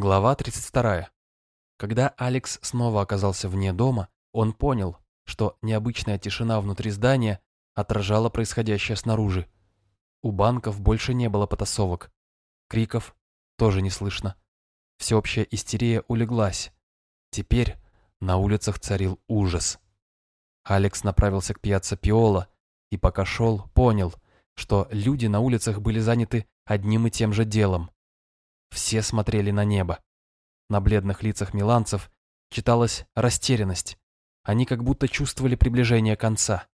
Глава 32. Когда Алекс снова оказался вне дома, он понял, что необычная тишина внутри здания отражала происходящее снаружи. У банков больше не было потасовок. Криков тоже не слышно. Всеобщая истерия улеглась. Теперь на улицах царил ужас. Алекс направился к пьяцца Пиола и пока шел, понял, что люди на улицах были заняты одним и тем же делом все смотрели на небо. На бледных лицах миланцев читалась растерянность. Они как будто чувствовали приближение конца.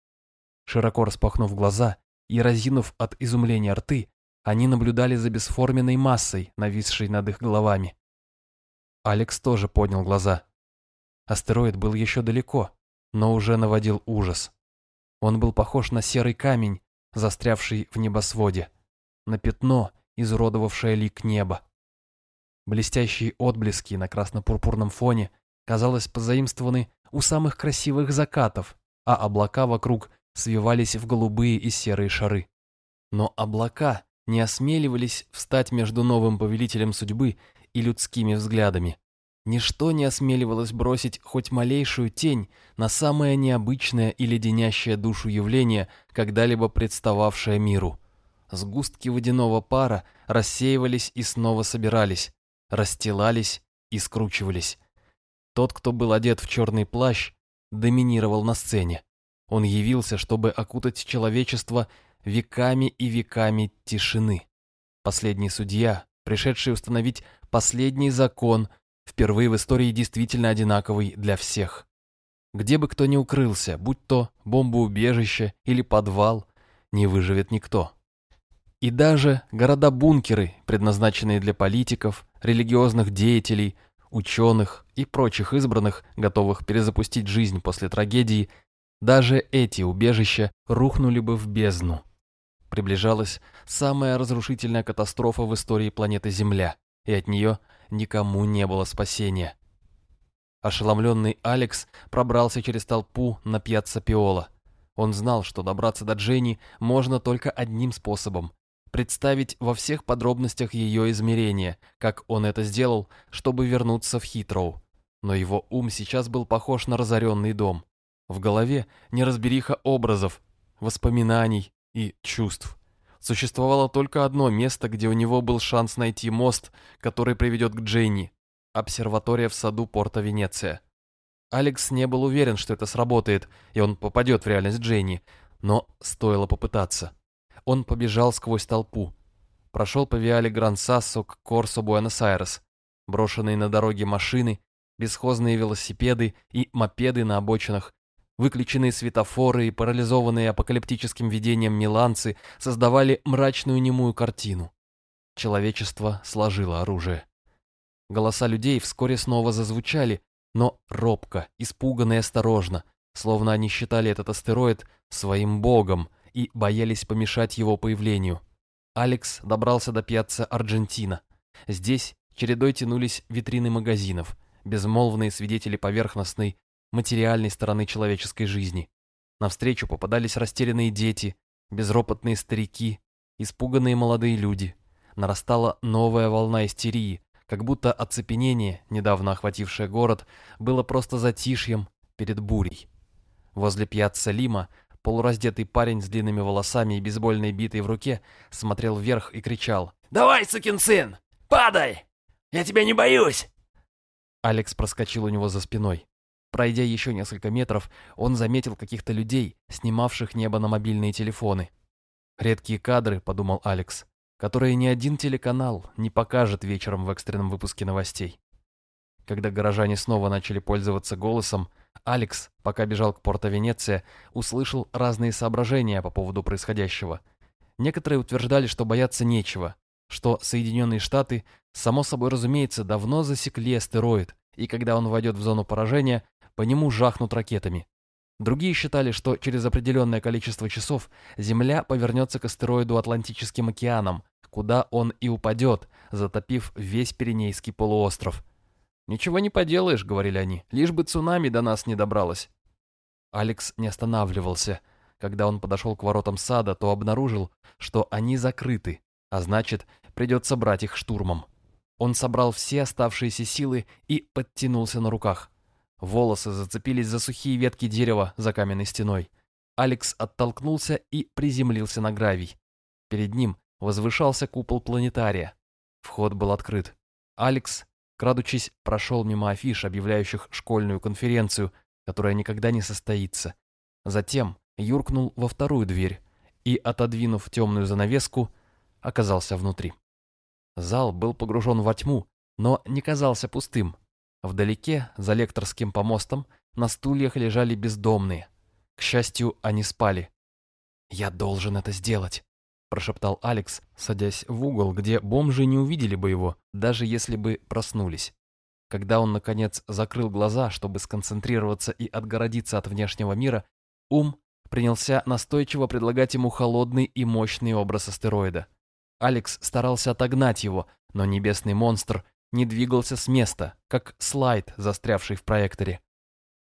Широко распахнув глаза и разинув от изумления рты, они наблюдали за бесформенной массой, нависшей над их головами. Алекс тоже поднял глаза. Астероид был еще далеко, но уже наводил ужас. Он был похож на серый камень, застрявший в небосводе, на пятно, изуродовавшее лик неба. Блестящие отблески на красно-пурпурном фоне, казалось, позаимствованы у самых красивых закатов, а облака вокруг свивались в голубые и серые шары. Но облака не осмеливались встать между новым повелителем судьбы и людскими взглядами. Ничто не осмеливалось бросить хоть малейшую тень на самое необычное и леденящее душу явление, когда-либо представавшее миру. Сгустки водяного пара рассеивались и снова собирались, расстилались и скручивались. Тот, кто был одет в черный плащ, доминировал на сцене. Он явился, чтобы окутать человечество веками и веками тишины. Последний судья, пришедший установить последний закон, впервые в истории действительно одинаковый для всех. Где бы кто ни укрылся, будь то бомбоубежище или подвал, не выживет никто. И даже города-бункеры, предназначенные для политиков, религиозных деятелей, ученых и прочих избранных, готовых перезапустить жизнь после трагедии, даже эти убежища рухнули бы в бездну. Приближалась самая разрушительная катастрофа в истории планеты Земля, и от нее никому не было спасения. Ошеломленный Алекс пробрался через толпу на пьяцца Пиола. Он знал, что добраться до Дженни можно только одним способом представить во всех подробностях ее измерения, как он это сделал, чтобы вернуться в Хитроу. Но его ум сейчас был похож на разоренный дом. В голове неразбериха образов, воспоминаний и чувств. Существовало только одно место, где у него был шанс найти мост, который приведет к Дженни. Обсерватория в саду порта Венеция. Алекс не был уверен, что это сработает, и он попадет в реальность Дженни, но стоило попытаться. Он побежал сквозь толпу. Прошел по Виале Гран-Сассо к Корсо Буэнос-Айрес. Брошенные на дороге машины, бесхозные велосипеды и мопеды на обочинах, выключенные светофоры и парализованные апокалиптическим видением миланцы создавали мрачную немую картину. Человечество сложило оружие. Голоса людей вскоре снова зазвучали, но робко, испуганно и осторожно, словно они считали этот астероид своим богом — и боялись помешать его появлению. Алекс добрался до пьяцца Аргентина. Здесь чередой тянулись витрины магазинов, безмолвные свидетели поверхностной, материальной стороны человеческой жизни. Навстречу попадались растерянные дети, безропотные старики, испуганные молодые люди. Нарастала новая волна истерии, как будто оцепенение, недавно охватившее город, было просто затишьем перед бурей. Возле пьяцца Лима Полураздетый парень с длинными волосами и бейсбольной битой в руке смотрел вверх и кричал. «Давай, сукин сын! Падай! Я тебя не боюсь!» Алекс проскочил у него за спиной. Пройдя еще несколько метров, он заметил каких-то людей, снимавших небо на мобильные телефоны. «Редкие кадры», — подумал Алекс, которые ни один телеканал не покажет вечером в экстренном выпуске новостей. Когда горожане снова начали пользоваться голосом, Алекс, пока бежал к порто Венеция, услышал разные соображения по поводу происходящего. Некоторые утверждали, что бояться нечего, что Соединенные Штаты, само собой разумеется, давно засекли астероид, и когда он войдет в зону поражения, по нему жахнут ракетами. Другие считали, что через определенное количество часов Земля повернется к астероиду Атлантическим океаном, куда он и упадет, затопив весь Пиренейский полуостров – «Ничего не поделаешь», — говорили они, — «лишь бы цунами до нас не добралось». Алекс не останавливался. Когда он подошел к воротам сада, то обнаружил, что они закрыты, а значит, придется брать их штурмом. Он собрал все оставшиеся силы и подтянулся на руках. Волосы зацепились за сухие ветки дерева за каменной стеной. Алекс оттолкнулся и приземлился на гравий. Перед ним возвышался купол планетария. Вход был открыт. Алекс, крадучись, прошел мимо афиш, объявляющих школьную конференцию, которая никогда не состоится. Затем юркнул во вторую дверь и, отодвинув темную занавеску, оказался внутри. Зал был погружен во тьму, но не казался пустым. Вдалеке, за лекторским помостом, на стульях лежали бездомные. К счастью, они спали. «Я должен это сделать», – прошептал Алекс, садясь в угол, где бомжи не увидели бы его, даже если бы проснулись. Когда он, наконец, закрыл глаза, чтобы сконцентрироваться и отгородиться от внешнего мира, ум принялся настойчиво предлагать ему холодный и мощный образ астероида. Алекс старался отогнать его, но небесный монстр не двигался с места, как слайд, застрявший в проекторе.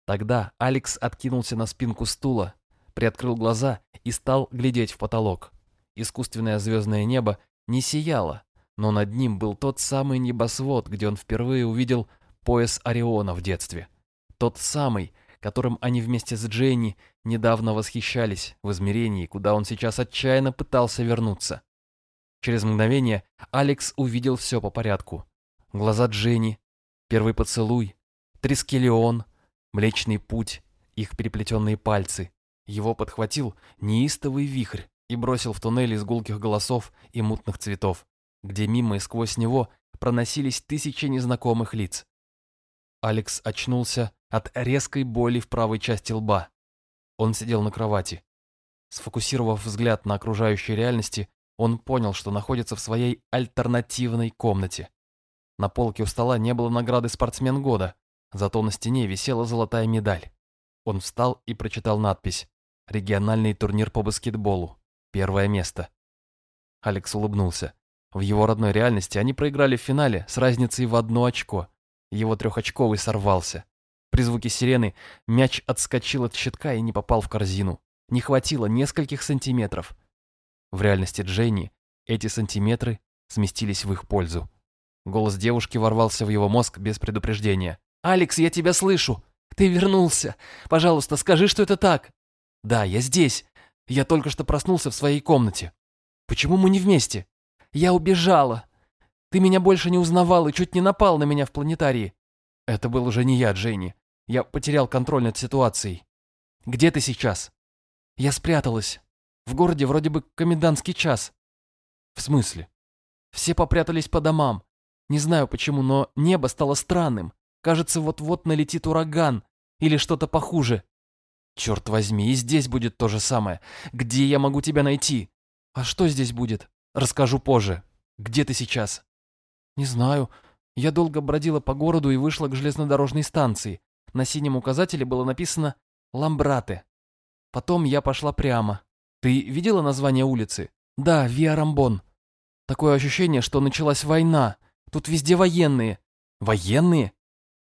Тогда Алекс откинулся на спинку стула, приоткрыл глаза и стал глядеть в потолок. Искусственное звездное небо не сияло, но над ним был тот самый небосвод, где он впервые увидел пояс Ориона в детстве. Тот самый, которым они вместе с Дженни недавно восхищались в измерении, куда он сейчас отчаянно пытался вернуться. Через мгновение Алекс увидел все по порядку глаза Дженни, первый поцелуй, Трискелион, Млечный путь, их переплетенные пальцы. Его подхватил неистовый вихрь и бросил в туннель из гулких голосов и мутных цветов, где мимо и сквозь него проносились тысячи незнакомых лиц. Алекс очнулся от резкой боли в правой части лба. Он сидел на кровати. Сфокусировав взгляд на окружающей реальности, он понял, что находится в своей альтернативной комнате. На полке у стола не было награды «Спортсмен года», зато на стене висела золотая медаль. Он встал и прочитал надпись «Региональный турнир по баскетболу. Первое место». Алекс улыбнулся. В его родной реальности они проиграли в финале с разницей в одно очко. Его трехочковый сорвался. При звуке сирены мяч отскочил от щитка и не попал в корзину. Не хватило нескольких сантиметров. В реальности Дженни эти сантиметры сместились в их пользу. Голос девушки ворвался в его мозг без предупреждения. «Алекс, я тебя слышу! Ты вернулся! Пожалуйста, скажи, что это так!» «Да, я здесь. Я только что проснулся в своей комнате. Почему мы не вместе?» «Я убежала. Ты меня больше не узнавал и чуть не напал на меня в планетарии». «Это был уже не я, Дженни. Я потерял контроль над ситуацией. Где ты сейчас?» «Я спряталась. В городе вроде бы комендантский час». «В смысле?» «Все попрятались по домам. Не знаю почему, но небо стало странным. Кажется, вот-вот налетит ураган или что-то похуже. Черт возьми, и здесь будет то же самое. Где я могу тебя найти? А что здесь будет? Расскажу позже. Где ты сейчас? Не знаю. Я долго бродила по городу и вышла к железнодорожной станции. На синем указателе было написано «Ламбрате». Потом я пошла прямо. Ты видела название улицы? Да, Виа Рамбон. Такое ощущение, что началась война. Тут везде военные. Военные?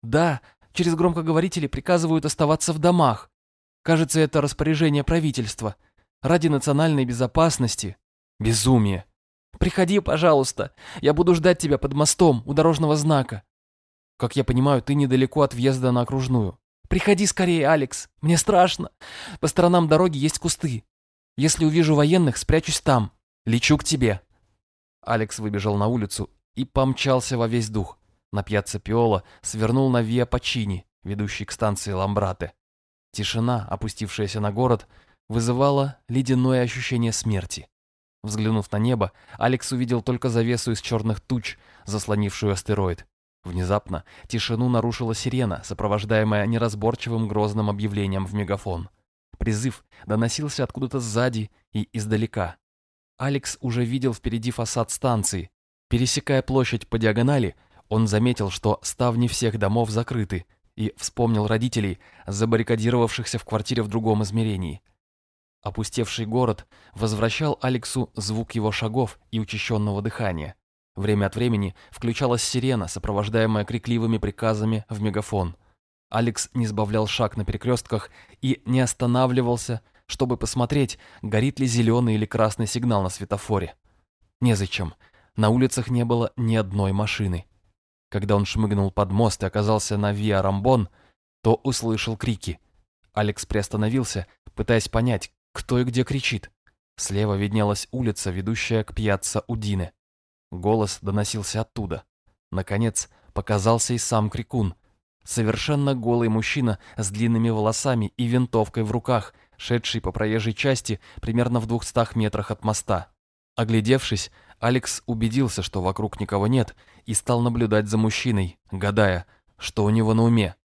Да, через громкоговорители приказывают оставаться в домах. Кажется, это распоряжение правительства. Ради национальной безопасности. Безумие. Приходи, пожалуйста. Я буду ждать тебя под мостом у дорожного знака. Как я понимаю, ты недалеко от въезда на окружную. Приходи скорее, Алекс. Мне страшно. По сторонам дороги есть кусты. Если увижу военных, спрячусь там. Лечу к тебе. Алекс выбежал на улицу и помчался во весь дух. На пьяцца Пиола свернул на Виа Пачини, ведущий к станции Ламбрате. Тишина, опустившаяся на город, вызывала ледяное ощущение смерти. Взглянув на небо, Алекс увидел только завесу из черных туч, заслонившую астероид. Внезапно тишину нарушила сирена, сопровождаемая неразборчивым грозным объявлением в мегафон. Призыв доносился откуда-то сзади и издалека. Алекс уже видел впереди фасад станции, Пересекая площадь по диагонали, он заметил, что ставни всех домов закрыты, и вспомнил родителей, забаррикадировавшихся в квартире в другом измерении. Опустевший город возвращал Алексу звук его шагов и учащенного дыхания. Время от времени включалась сирена, сопровождаемая крикливыми приказами в мегафон. Алекс не сбавлял шаг на перекрестках и не останавливался, чтобы посмотреть, горит ли зеленый или красный сигнал на светофоре. Незачем. На улицах не было ни одной машины. Когда он шмыгнул под мост и оказался на Виа Рамбон, то услышал крики. Алекс приостановился, пытаясь понять, кто и где кричит. Слева виднелась улица, ведущая к пьяцца Удины. Голос доносился оттуда. Наконец, показался и сам Крикун. Совершенно голый мужчина с длинными волосами и винтовкой в руках, шедший по проезжей части примерно в двухстах метрах от моста. Оглядевшись, Алекс убедился, что вокруг никого нет, и стал наблюдать за мужчиной, гадая, что у него на уме.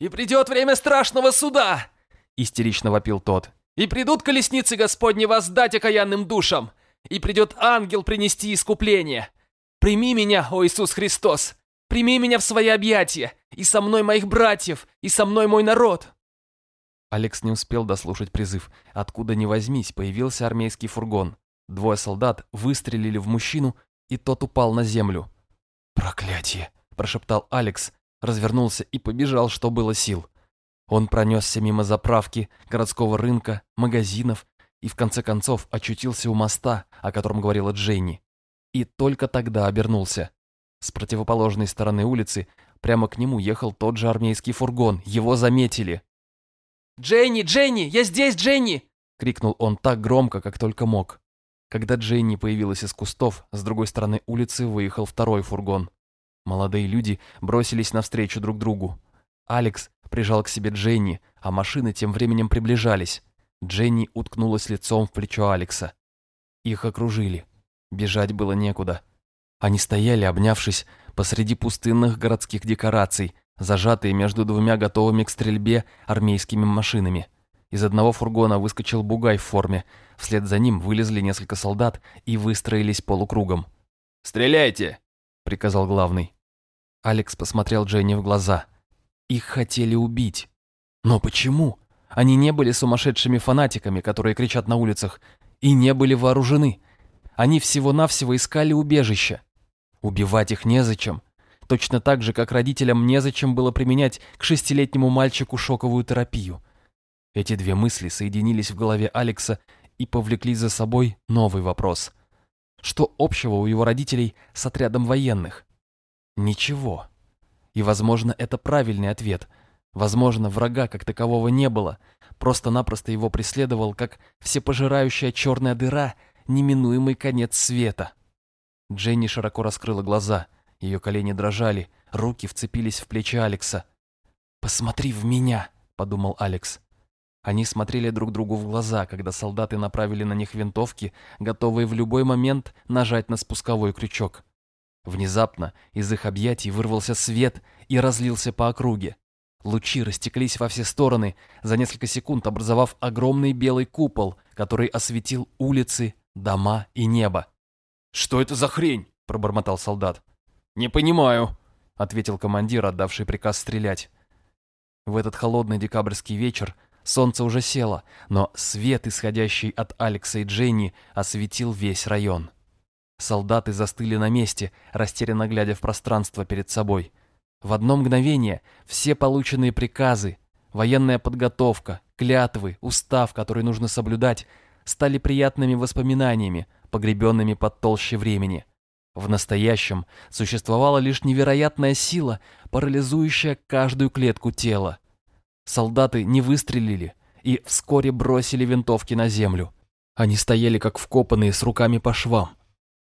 «И придет время страшного суда!» — истерично вопил тот. «И придут колесницы Господни воздать окаянным душам! И придет ангел принести искупление! Прими меня, о Иисус Христос! Прими меня в свои объятия! И со мной моих братьев! И со мной мой народ!» Алекс не успел дослушать призыв. Откуда ни возьмись, появился армейский фургон. Двое солдат выстрелили в мужчину, и тот упал на землю. «Проклятие!» – прошептал Алекс, развернулся и побежал, что было сил. Он пронесся мимо заправки, городского рынка, магазинов и в конце концов очутился у моста, о котором говорила Дженни и только тогда обернулся. С противоположной стороны улицы прямо к нему ехал тот же армейский фургон. Его заметили. «Дженни! Дженни! Я здесь, Дженни!» — крикнул он так громко, как только мог. Когда Дженни появилась из кустов, с другой стороны улицы выехал второй фургон. Молодые люди бросились навстречу друг другу. Алекс прижал к себе Дженни, а машины тем временем приближались. Дженни уткнулась лицом в плечо Алекса. Их окружили. Бежать было некуда. Они стояли, обнявшись, посреди пустынных городских декораций, зажатые между двумя готовыми к стрельбе армейскими машинами. Из одного фургона выскочил бугай в форме, вслед за ним вылезли несколько солдат и выстроились полукругом. «Стреляйте!» — приказал главный. Алекс посмотрел Дженни в глаза. Их хотели убить. Но почему? Они не были сумасшедшими фанатиками, которые кричат на улицах, и не были вооружены. Они всего-навсего искали убежище. Убивать их незачем. Точно так же, как родителям незачем было применять к шестилетнему мальчику шоковую терапию. Эти две мысли соединились в голове Алекса и повлекли за собой новый вопрос. Что общего у его родителей с отрядом военных? Ничего. И, возможно, это правильный ответ. Возможно, врага как такового не было. Просто-напросто его преследовал, как всепожирающая черная дыра — неминуемый конец света. Дженни широко раскрыла глаза, ее колени дрожали, руки вцепились в плечи Алекса. «Посмотри в меня», — подумал Алекс. Они смотрели друг другу в глаза, когда солдаты направили на них винтовки, готовые в любой момент нажать на спусковой крючок. Внезапно из их объятий вырвался свет и разлился по округе. Лучи растеклись во все стороны, за несколько секунд образовав огромный белый купол, который осветил улицы, дома и небо. «Что это за хрень?» – пробормотал солдат. «Не понимаю», – ответил командир, отдавший приказ стрелять. В этот холодный декабрьский вечер солнце уже село, но свет, исходящий от Алекса и Дженни, осветил весь район. Солдаты застыли на месте, растерянно глядя в пространство перед собой. В одно мгновение все полученные приказы, военная подготовка, клятвы, устав, который нужно соблюдать – стали приятными воспоминаниями, погребенными под толще времени. В настоящем существовала лишь невероятная сила, парализующая каждую клетку тела. Солдаты не выстрелили и вскоре бросили винтовки на землю. Они стояли как вкопанные с руками по швам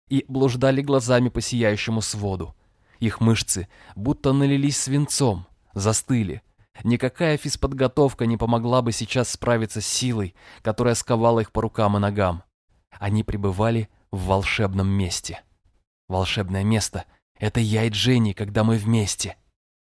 и блуждали глазами по сияющему своду. Их мышцы будто налились свинцом, застыли, Никакая физподготовка не помогла бы сейчас справиться с силой, которая сковала их по рукам и ногам. Они пребывали в волшебном месте. Волшебное место — это я и Дженни, когда мы вместе.